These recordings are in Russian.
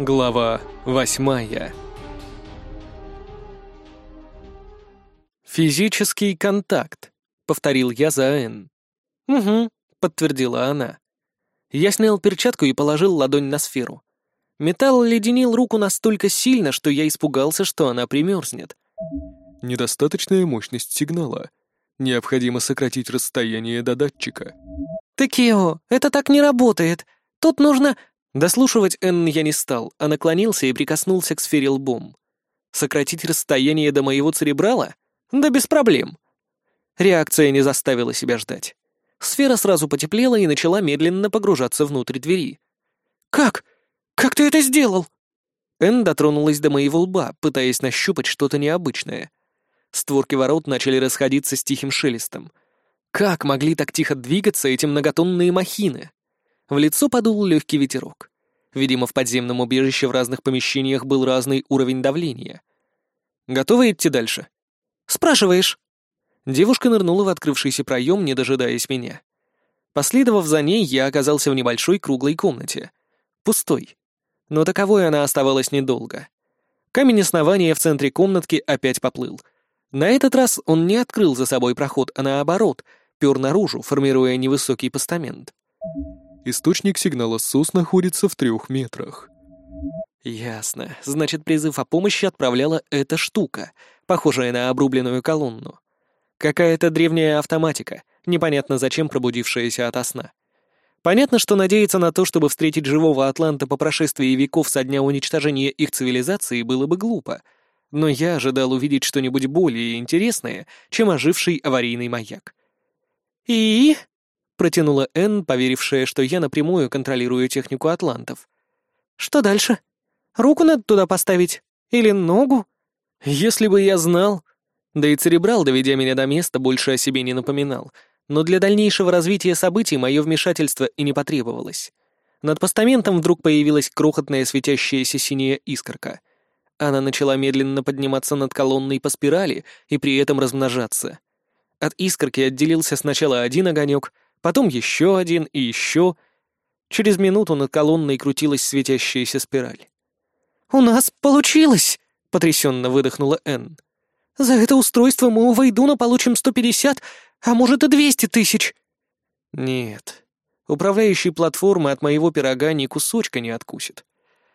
Глава восьмая «Физический контакт», — повторил я за Н. «Угу», — подтвердила она. Я снял перчатку и положил ладонь на сферу. Металл леденил руку настолько сильно, что я испугался, что она примерзнет. «Недостаточная мощность сигнала. Необходимо сократить расстояние до датчика». «Текео, это так не работает. Тут нужно...» Дослушивать Энн я не стал, а наклонился и прикоснулся к сфере лбом. Сократить расстояние до моего церебрала? Да без проблем. Реакция не заставила себя ждать. Сфера сразу потеплела и начала медленно погружаться внутрь двери. «Как? Как ты это сделал?» Энн дотронулась до моего лба, пытаясь нащупать что-то необычное. Створки ворот начали расходиться с тихим шелестом. Как могли так тихо двигаться эти многотонные махины? В лицо подул легкий ветерок. Видимо, в подземном убежище в разных помещениях был разный уровень давления. «Готовы идти дальше?» «Спрашиваешь?» Девушка нырнула в открывшийся проем, не дожидаясь меня. Последовав за ней, я оказался в небольшой круглой комнате. Пустой. Но таковой она оставалась недолго. Камень основания в центре комнатки опять поплыл. На этот раз он не открыл за собой проход, а наоборот, пер наружу, формируя невысокий постамент. Источник сигнала СОС находится в трех метрах. Ясно. Значит, призыв о помощи отправляла эта штука, похожая на обрубленную колонну. Какая-то древняя автоматика, непонятно зачем пробудившаяся ото сна. Понятно, что надеяться на то, чтобы встретить живого Атланта по прошествии веков со дня уничтожения их цивилизации, было бы глупо. Но я ожидал увидеть что-нибудь более интересное, чем оживший аварийный маяк. «И?» — протянула Энн, поверившая, что я напрямую контролирую технику атлантов. «Что дальше? Руку надо туда поставить? Или ногу?» «Если бы я знал...» Да и Церебрал, доведя меня до места, больше о себе не напоминал. Но для дальнейшего развития событий мое вмешательство и не потребовалось. Над постаментом вдруг появилась крохотная светящаяся синяя искорка. Она начала медленно подниматься над колонной по спирали и при этом размножаться. От искорки отделился сначала один огонек, потом еще один и еще. Через минуту над колонной крутилась светящаяся спираль. «У нас получилось!» — потрясенно выдохнула Энн. «За это устройство мы у Вайдуна получим сто пятьдесят, а может и двести тысяч!» «Нет, управляющий платформы от моего пирога ни кусочка не откусит.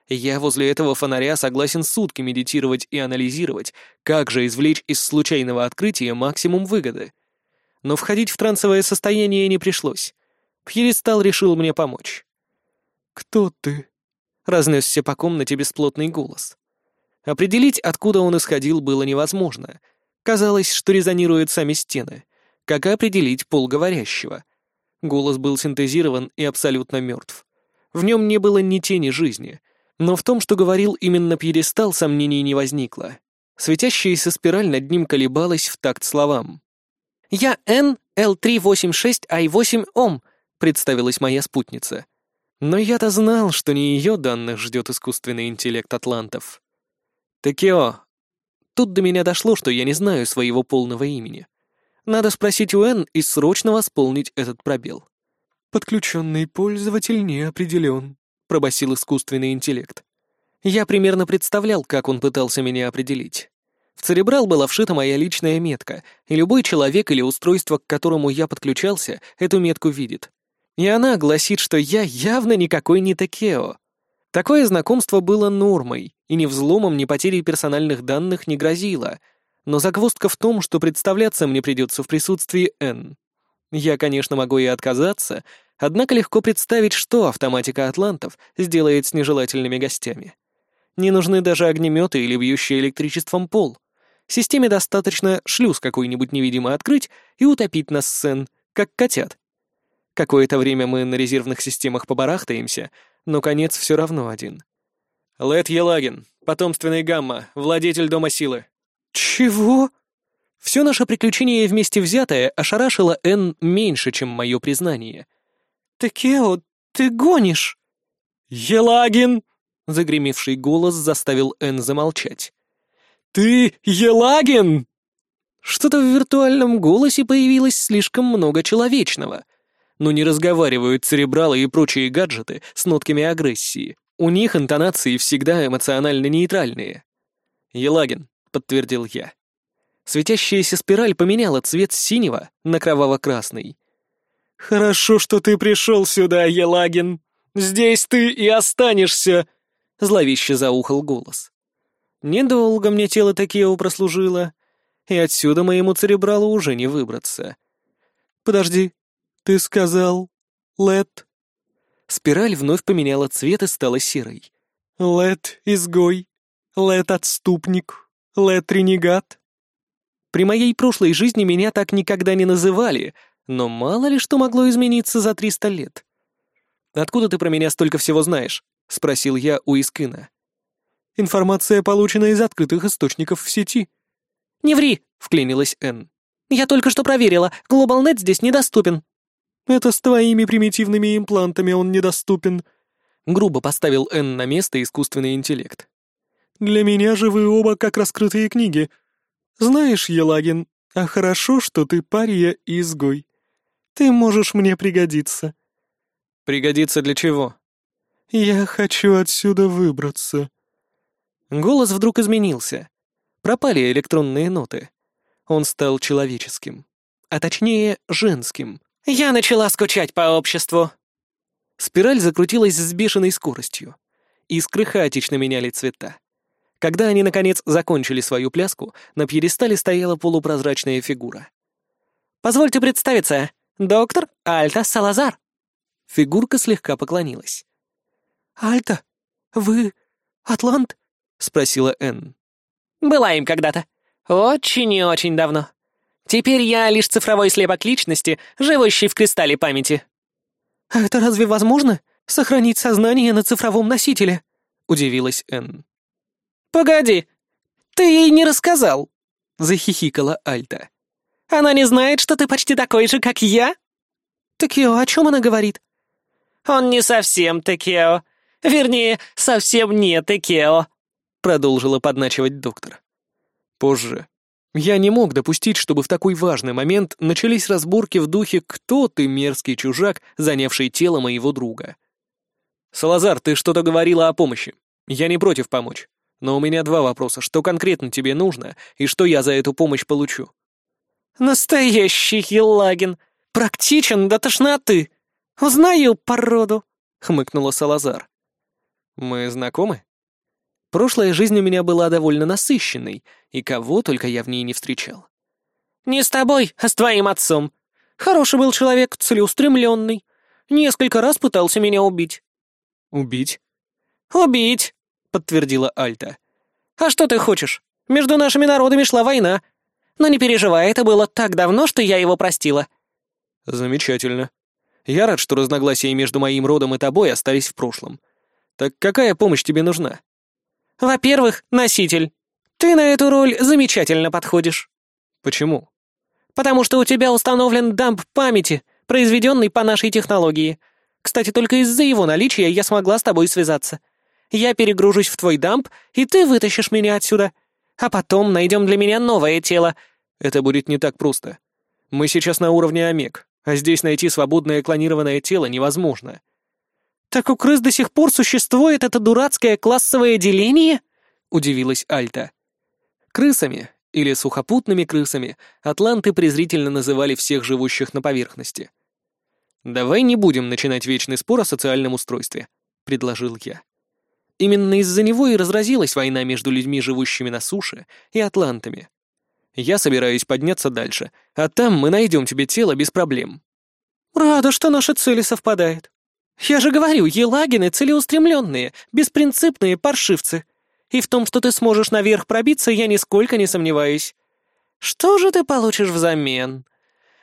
Я возле этого фонаря согласен сутки медитировать и анализировать, как же извлечь из случайного открытия максимум выгоды но входить в трансовое состояние не пришлось. Пьедестал решил мне помочь. «Кто ты?» — разнесся по комнате бесплотный голос. Определить, откуда он исходил, было невозможно. Казалось, что резонируют сами стены. Как определить пол говорящего? Голос был синтезирован и абсолютно мертв. В нем не было ни тени жизни. Но в том, что говорил именно пьедестал, сомнений не возникло. Светящаяся спираль над ним колебалась в такт словам. «Я Н, Л386I8ОМ», — представилась моя спутница. Но я-то знал, что не ее данных ждет искусственный интеллект атлантов. «Текео». Тут до меня дошло, что я не знаю своего полного имени. Надо спросить у Н и срочно восполнить этот пробел. «Подключенный пользователь не определен», — пробасил искусственный интеллект. Я примерно представлял, как он пытался меня определить. В церебрал была вшита моя личная метка, и любой человек или устройство, к которому я подключался, эту метку видит. И она гласит, что я явно никакой не Текео. Такое знакомство было нормой, и ни взломом, ни потерей персональных данных не грозило. Но загвоздка в том, что представляться мне придется в присутствии Н. Я, конечно, могу и отказаться, однако легко представить, что автоматика атлантов сделает с нежелательными гостями. Не нужны даже огнеметы или бьющий электричеством пол. Системе достаточно шлюз какой-нибудь невидимый открыть и утопить нас сцен, как котят. Какое-то время мы на резервных системах побарахтаемся, но конец все равно один. Лед Елагин, потомственный гамма, владетель Дома Силы. Чего? Все наше приключение вместе взятое ошарашило Н меньше, чем мое признание. «Такео, ты гонишь!» «Елагин!» — загремевший голос заставил Н замолчать. «Ты Елагин!» Что-то в виртуальном голосе появилось слишком много человечного. Но не разговаривают церебралы и прочие гаджеты с нотками агрессии. У них интонации всегда эмоционально нейтральные. «Елагин», — подтвердил я. Светящаяся спираль поменяла цвет синего на кроваво-красный. «Хорошо, что ты пришел сюда, Елагин. Здесь ты и останешься!» — зловеще заухал голос. Недолго мне тело Такео прослужило, и отсюда моему церебралу уже не выбраться. «Подожди, ты сказал... Лет?» Спираль вновь поменяла цвет и стала серой. «Лет — изгой, Лет — отступник, Лет — ренегат». При моей прошлой жизни меня так никогда не называли, но мало ли что могло измениться за триста лет. «Откуда ты про меня столько всего знаешь?» — спросил я у Искына. «Информация получена из открытых источников в сети». «Не ври!» — вклинилась Энн. «Я только что проверила, GlobalNet здесь недоступен». «Это с твоими примитивными имплантами он недоступен», — грубо поставил Энн на место искусственный интеллект. «Для меня же вы оба как раскрытые книги. Знаешь, Елагин, а хорошо, что ты пария и изгой. Ты можешь мне пригодиться». «Пригодиться для чего?» «Я хочу отсюда выбраться». Голос вдруг изменился. Пропали электронные ноты. Он стал человеческим. А точнее, женским. «Я начала скучать по обществу». Спираль закрутилась с бешеной скоростью. Искры хаотично меняли цвета. Когда они, наконец, закончили свою пляску, на пьедестале стояла полупрозрачная фигура. «Позвольте представиться, доктор Альта Салазар». Фигурка слегка поклонилась. «Альта, вы Атлант?» — спросила Энн. «Была им когда-то. Очень и очень давно. Теперь я лишь цифровой слепок личности, живущий в кристалле памяти». «А это разве возможно? Сохранить сознание на цифровом носителе?» — удивилась Энн. «Погоди, ты ей не рассказал», — захихикала Альта. «Она не знает, что ты почти такой же, как я?» «Такио, о чем она говорит?» «Он не совсем Текео. Вернее, совсем не Текео», — продолжила подначивать доктор. Позже. Я не мог допустить, чтобы в такой важный момент начались разборки в духе «Кто ты, мерзкий чужак, занявший тело моего друга?» «Салазар, ты что-то говорила о помощи. Я не против помочь. Но у меня два вопроса. Что конкретно тебе нужно, и что я за эту помощь получу?» «Настоящий Елагин. Практичен до тошноты. «Узнаю породу», — хмыкнула Салазар. «Мы знакомы?» Прошлая жизнь у меня была довольно насыщенной, и кого только я в ней не встречал. «Не с тобой, а с твоим отцом. Хороший был человек, целеустремленный. Несколько раз пытался меня убить». «Убить?» «Убить», — подтвердила Альта. «А что ты хочешь? Между нашими народами шла война. Но не переживай, это было так давно, что я его простила». «Замечательно. Я рад, что разногласия между моим родом и тобой остались в прошлом. Так какая помощь тебе нужна? Во-первых, носитель. Ты на эту роль замечательно подходишь. Почему? Потому что у тебя установлен дамп памяти, произведенный по нашей технологии. Кстати, только из-за его наличия я смогла с тобой связаться. Я перегружусь в твой дамп, и ты вытащишь меня отсюда. А потом найдем для меня новое тело. Это будет не так просто. Мы сейчас на уровне омег а здесь найти свободное клонированное тело невозможно. «Так у крыс до сих пор существует это дурацкое классовое деление?» — удивилась Альта. Крысами, или сухопутными крысами, атланты презрительно называли всех живущих на поверхности. «Давай не будем начинать вечный спор о социальном устройстве», — предложил я. Именно из-за него и разразилась война между людьми, живущими на суше, и атлантами. Я собираюсь подняться дальше, а там мы найдем тебе тело без проблем». «Рада, что наши цели совпадают. Я же говорю, елагины целеустремленные, беспринципные паршивцы. И в том, что ты сможешь наверх пробиться, я нисколько не сомневаюсь. Что же ты получишь взамен?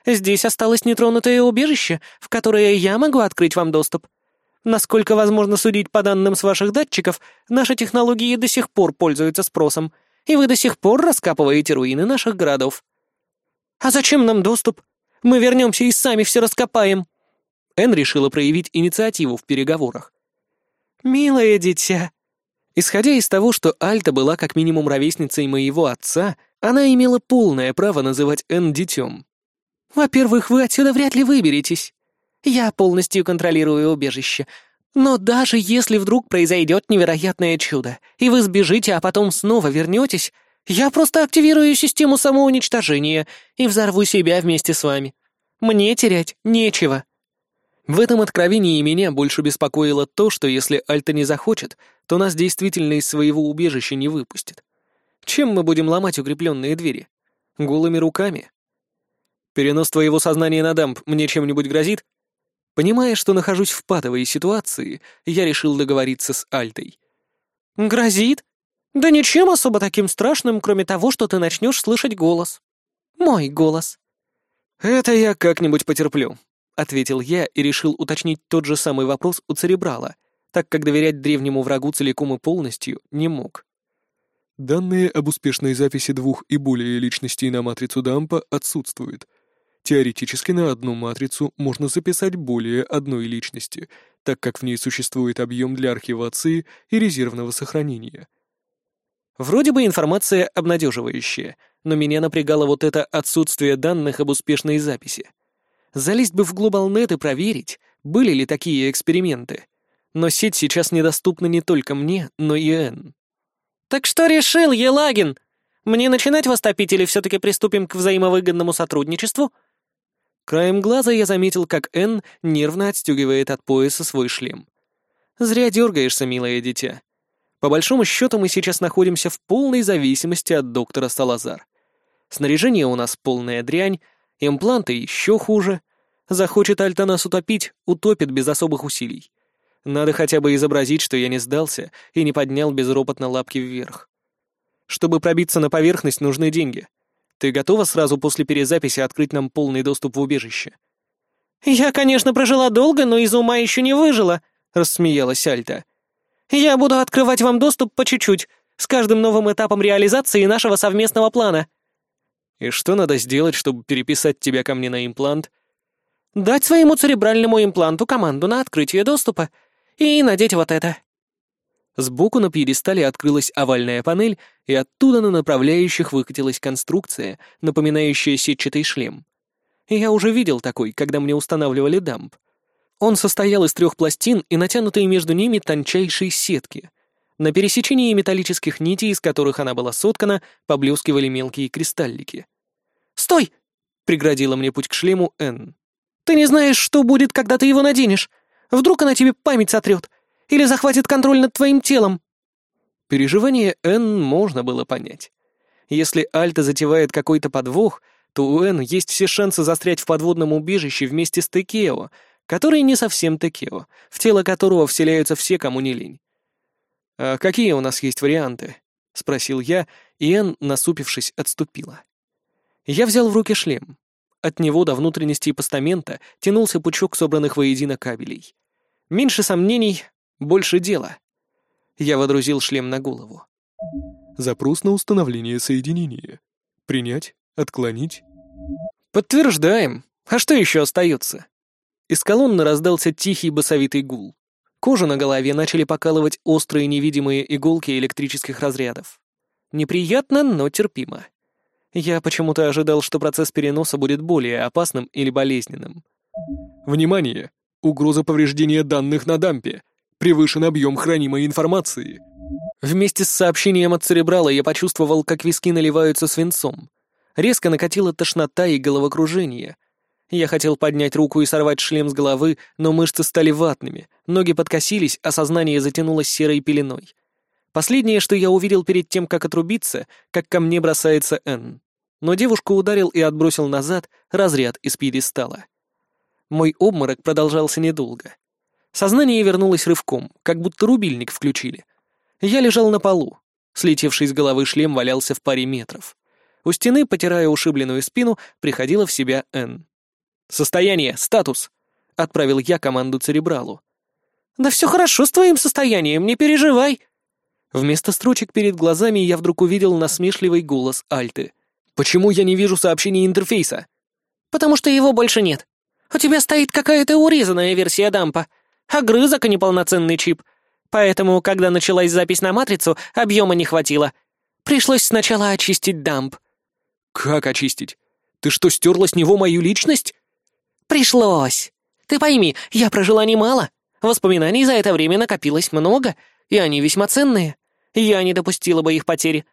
Здесь осталось нетронутое убежище, в которое я могу открыть вам доступ. Насколько возможно судить по данным с ваших датчиков, наши технологии до сих пор пользуются спросом — и вы до сих пор раскапываете руины наших городов. А зачем нам доступ? Мы вернемся и сами все раскопаем. Эн решила проявить инициативу в переговорах. «Милое дитя». Исходя из того, что Альта была как минимум ровесницей моего отца, она имела полное право называть Эн детем. «Во-первых, вы отсюда вряд ли выберетесь. Я полностью контролирую убежище, Но даже если вдруг произойдет невероятное чудо, и вы сбежите, а потом снова вернетесь, я просто активирую систему самоуничтожения и взорву себя вместе с вами. Мне терять нечего. В этом откровении меня больше беспокоило то, что если Альта не захочет, то нас действительно из своего убежища не выпустит. Чем мы будем ломать укрепленные двери? Голыми руками? Перенос твоего сознания на дамп мне чем-нибудь грозит? Понимая, что нахожусь в патовой ситуации, я решил договориться с Альтой. «Грозит? Да ничем особо таким страшным, кроме того, что ты начнешь слышать голос. Мой голос». «Это я как-нибудь потерплю», — ответил я и решил уточнить тот же самый вопрос у Церебрала, так как доверять древнему врагу целиком и полностью не мог. Данные об успешной записи двух и более личностей на матрицу Дампа отсутствуют. Теоретически на одну матрицу можно записать более одной личности, так как в ней существует объем для архивации и резервного сохранения. Вроде бы информация обнадеживающая, но меня напрягало вот это отсутствие данных об успешной записи. Залезть бы в GlobalNet и проверить, были ли такие эксперименты. Но сеть сейчас недоступна не только мне, но и Н. «Так что решил, Елагин? Мне начинать вас топить или все-таки приступим к взаимовыгодному сотрудничеству?» Краем глаза я заметил, как Н нервно отстегивает от пояса свой шлем. «Зря дергаешься, милое дитя. По большому счету мы сейчас находимся в полной зависимости от доктора Салазар. Снаряжение у нас полная дрянь, импланты еще хуже. Захочет Альта нас утопить, утопит без особых усилий. Надо хотя бы изобразить, что я не сдался и не поднял безропотно лапки вверх. Чтобы пробиться на поверхность, нужны деньги. Ты готова сразу после перезаписи открыть нам полный доступ в убежище? «Я, конечно, прожила долго, но из ума еще не выжила», — рассмеялась Альта. «Я буду открывать вам доступ по чуть-чуть, с каждым новым этапом реализации нашего совместного плана». «И что надо сделать, чтобы переписать тебя ко мне на имплант?» «Дать своему церебральному импланту команду на открытие доступа и надеть вот это». Сбоку на пьедестале открылась овальная панель, и оттуда на направляющих выкатилась конструкция, напоминающая сетчатый шлем. Я уже видел такой, когда мне устанавливали дамп. Он состоял из трех пластин и натянутой между ними тончайшей сетки. На пересечении металлических нитей, из которых она была соткана, поблескивали мелкие кристаллики. «Стой!» — преградила мне путь к шлему Н. «Ты не знаешь, что будет, когда ты его наденешь. Вдруг она тебе память сотрет или захватит контроль над твоим телом». Переживание Н можно было понять. Если Альта затевает какой-то подвох, то у Н есть все шансы застрять в подводном убежище вместе с Текео, который не совсем Текео, в тело которого вселяются все, кому не лень. «А какие у нас есть варианты?» — спросил я, и Н, насупившись, отступила. Я взял в руки шлем. От него до внутренности постамента тянулся пучок собранных воедино кабелей. Меньше сомнений, больше дела. Я водрузил шлем на голову. Запрос на установление соединения. Принять? Отклонить? Подтверждаем. А что еще остается? Из колонны раздался тихий басовитый гул. Кожу на голове начали покалывать острые невидимые иголки электрических разрядов. Неприятно, но терпимо. Я почему-то ожидал, что процесс переноса будет более опасным или болезненным. Внимание! Угроза повреждения данных на дампе. Превышен объем хранимой информации. Вместе с сообщением от церебрала я почувствовал, как виски наливаются свинцом. Резко накатила тошнота и головокружение. Я хотел поднять руку и сорвать шлем с головы, но мышцы стали ватными, ноги подкосились, а сознание затянулось серой пеленой. Последнее, что я увидел перед тем, как отрубиться, как ко мне бросается Энн. Но девушку ударил и отбросил назад разряд из пьедестала. Мой обморок продолжался недолго. Сознание вернулось рывком, как будто рубильник включили. Я лежал на полу. Слетевший с головы шлем валялся в паре метров. У стены, потирая ушибленную спину, приходила в себя Н. «Состояние, статус!» — отправил я команду Церебралу. «Да все хорошо с твоим состоянием, не переживай!» Вместо строчек перед глазами я вдруг увидел насмешливый голос Альты. «Почему я не вижу сообщений интерфейса?» «Потому что его больше нет. У тебя стоит какая-то урезанная версия дампа огрызок, а не полноценный чип. Поэтому, когда началась запись на матрицу, объема не хватило. Пришлось сначала очистить дамп. «Как очистить? Ты что, стерла с него мою личность?» «Пришлось. Ты пойми, я прожила немало. Воспоминаний за это время накопилось много, и они весьма ценные. Я не допустила бы их потери.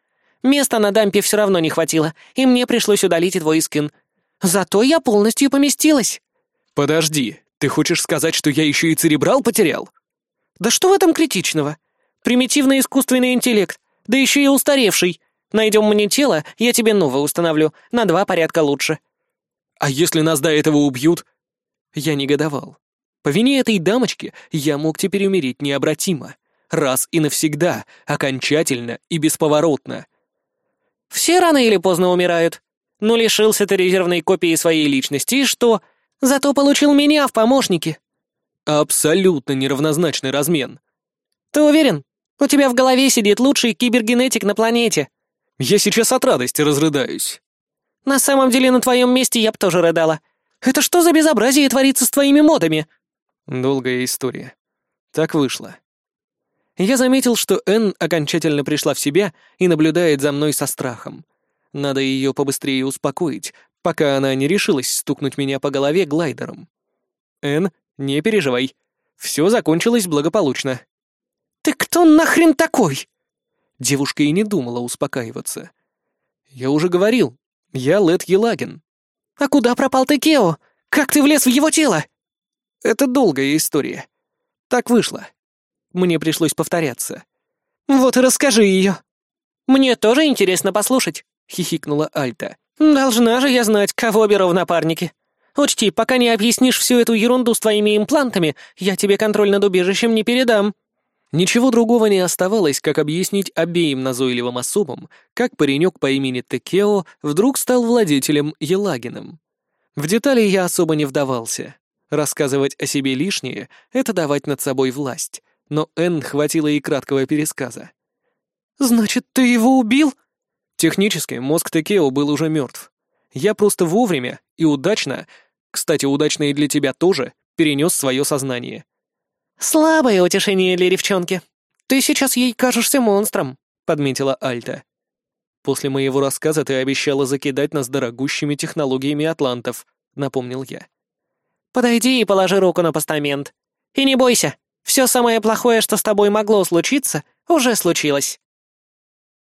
Места на дампе все равно не хватило, и мне пришлось удалить твой скин. Зато я полностью поместилась». «Подожди, ты хочешь сказать, что я еще и церебрал потерял?» «Да что в этом критичного? Примитивный искусственный интеллект, да еще и устаревший. Найдем мне тело, я тебе новое установлю, на два порядка лучше». «А если нас до этого убьют?» Я негодовал. По вине этой дамочки я мог теперь умереть необратимо. Раз и навсегда, окончательно и бесповоротно. Все рано или поздно умирают. Но лишился ты резервной копии своей личности, и что? Зато получил меня в помощники. Абсолютно неравнозначный размен. Ты уверен? У тебя в голове сидит лучший кибергенетик на планете. Я сейчас от радости разрыдаюсь. На самом деле, на твоем месте я б тоже рыдала. Это что за безобразие творится с твоими модами? Долгая история. Так вышло. Я заметил, что Энн окончательно пришла в себя и наблюдает за мной со страхом. Надо ее побыстрее успокоить, пока она не решилась стукнуть меня по голове глайдером. «Энн, не переживай. Все закончилось благополучно». «Ты кто нахрен такой?» Девушка и не думала успокаиваться. «Я уже говорил. Я Лед Елагин». «А куда пропал ты, Кео? Как ты влез в его тело?» «Это долгая история. Так вышло. Мне пришлось повторяться. «Вот и расскажи ее». «Мне тоже интересно послушать», — хихикнула Альта. «Должна же я знать, кого беру в напарники. Учти, пока не объяснишь всю эту ерунду с твоими имплантами, я тебе контроль над убежищем не передам». Ничего другого не оставалось, как объяснить обеим назойливым особам, как паренек по имени Текео вдруг стал владетелем Елагиным. В детали я особо не вдавался. Рассказывать о себе лишнее — это давать над собой власть, но Энн хватило и краткого пересказа. «Значит, ты его убил?» Технически мозг Текео был уже мертв. Я просто вовремя и удачно, кстати, удачно и для тебя тоже, перенес свое сознание. «Слабое утешение для девчонки. Ты сейчас ей кажешься монстром», — подметила Альта. «После моего рассказа ты обещала закидать нас дорогущими технологиями атлантов», — напомнил я. «Подойди и положи руку на постамент. И не бойся, все самое плохое, что с тобой могло случиться, уже случилось».